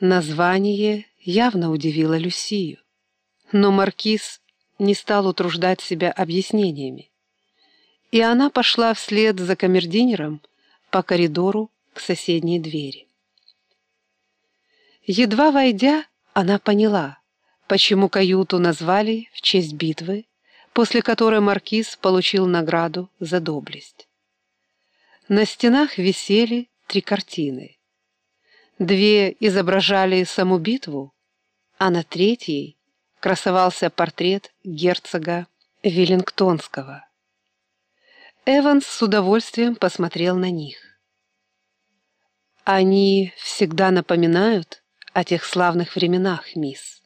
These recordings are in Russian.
Название явно удивило Люсию, но маркиз не стал утруждать себя объяснениями, и она пошла вслед за камердинером по коридору к соседней двери. Едва войдя, она поняла, почему каюту назвали в честь битвы, после которой маркиз получил награду за доблесть. На стенах висели три картины. Две изображали саму битву, а на третьей красовался портрет герцога Веллингтонского. Эванс с удовольствием посмотрел на них. Они всегда напоминают о тех славных временах, мисс.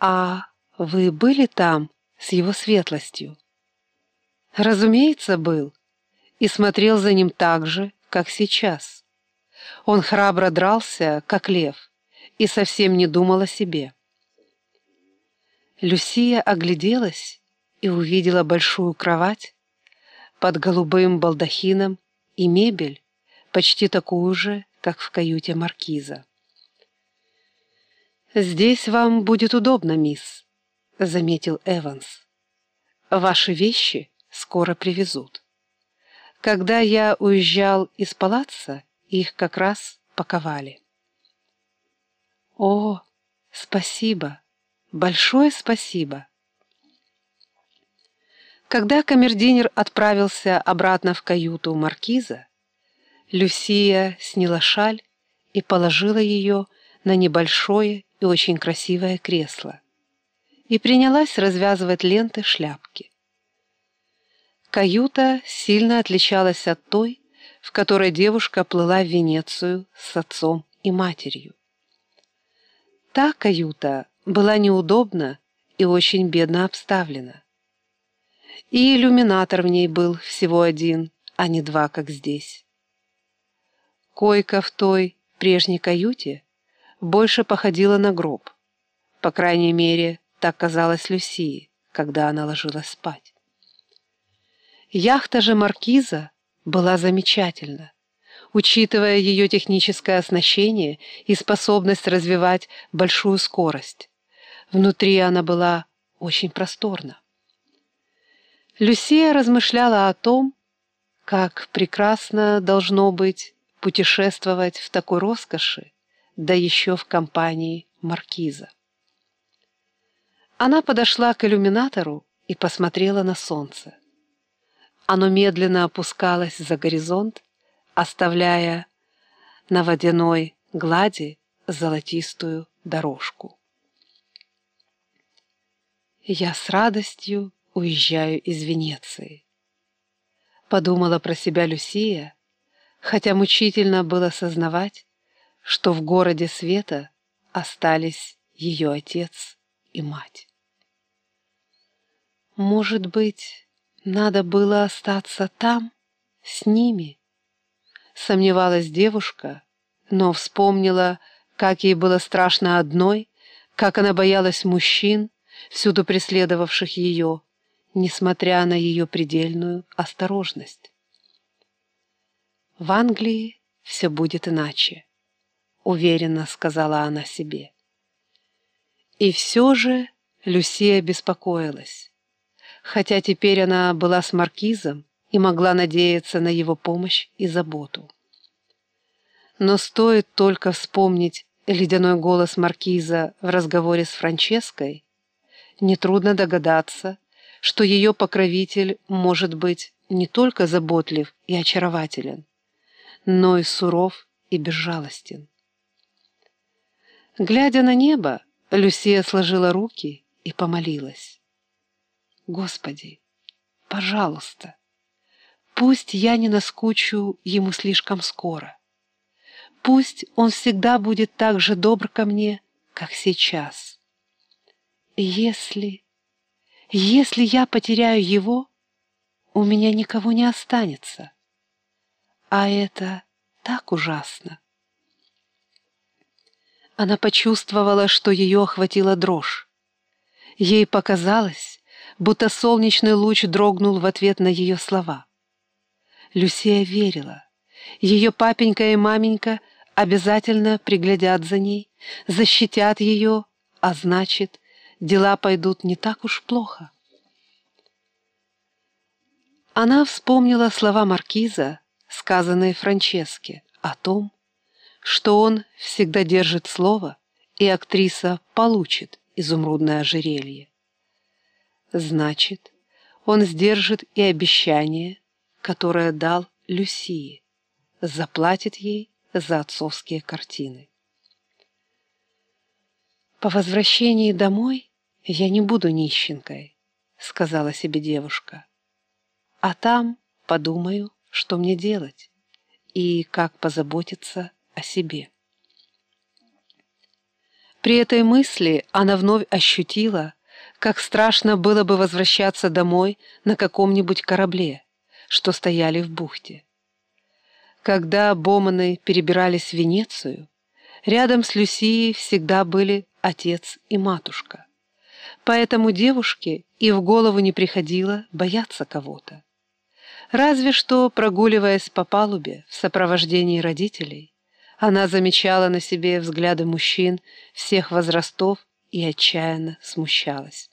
А вы были там с его светлостью? Разумеется, был. И смотрел за ним так же, как сейчас. Он храбро дрался, как лев, и совсем не думал о себе. Люсия огляделась и увидела большую кровать под голубым балдахином и мебель, почти такую же, как в каюте маркиза. «Здесь вам будет удобно, мисс», — заметил Эванс. «Ваши вещи скоро привезут. Когда я уезжал из палаца, их как раз паковали». «О, спасибо, большое спасибо!» Когда камердинер отправился обратно в каюту маркиза, Люсия сняла шаль и положила ее на небольшое и очень красивое кресло и принялась развязывать ленты шляпки. Каюта сильно отличалась от той, в которой девушка плыла в Венецию с отцом и матерью. Та каюта была неудобна и очень бедно обставлена. И иллюминатор в ней был всего один, а не два, как здесь. Койка в той прежней каюте больше походила на гроб. По крайней мере, так казалось Люсии, когда она ложилась спать. Яхта же маркиза была замечательна, учитывая ее техническое оснащение и способность развивать большую скорость. Внутри она была очень просторна. Люсия размышляла о том, как прекрасно должно быть путешествовать в такой роскоши, да еще в компании маркиза. Она подошла к иллюминатору и посмотрела на солнце. Оно медленно опускалось за горизонт, оставляя на водяной глади золотистую дорожку. «Я с радостью уезжаю из Венеции», — подумала про себя Люсия, хотя мучительно было сознавать, что в городе света остались ее отец и мать. Может быть, надо было остаться там, с ними? Сомневалась девушка, но вспомнила, как ей было страшно одной, как она боялась мужчин, всюду преследовавших ее, несмотря на ее предельную осторожность. В Англии все будет иначе, уверенно сказала она себе. И все же Люсия беспокоилась, хотя теперь она была с маркизом и могла надеяться на его помощь и заботу. Но стоит только вспомнить ледяной голос маркиза в разговоре с Франческой, нетрудно догадаться, что ее покровитель может быть не только заботлив и очарователен, но и суров и безжалостен. Глядя на небо, Люсия сложила руки и помолилась. «Господи, пожалуйста, пусть я не наскучу ему слишком скоро. Пусть он всегда будет так же добр ко мне, как сейчас. Если, если я потеряю его, у меня никого не останется». А это так ужасно. Она почувствовала, что ее охватила дрожь. Ей показалось, будто солнечный луч дрогнул в ответ на ее слова. Люсия верила. Ее папенька и маменька обязательно приглядят за ней, защитят ее, а значит, дела пойдут не так уж плохо. Она вспомнила слова маркиза, сказанные Франческе, о том, что он всегда держит слово, и актриса получит изумрудное ожерелье. Значит, он сдержит и обещание, которое дал Люсии, заплатит ей за отцовские картины. «По возвращении домой я не буду нищенкой», — сказала себе девушка. «А там подумаю, что мне делать и как позаботиться о себе». При этой мысли она вновь ощутила, как страшно было бы возвращаться домой на каком-нибудь корабле, что стояли в бухте. Когда Боманы перебирались в Венецию, рядом с Люсией всегда были отец и матушка. Поэтому девушке и в голову не приходило бояться кого-то. Разве что, прогуливаясь по палубе в сопровождении родителей, она замечала на себе взгляды мужчин всех возрастов и отчаянно смущалась.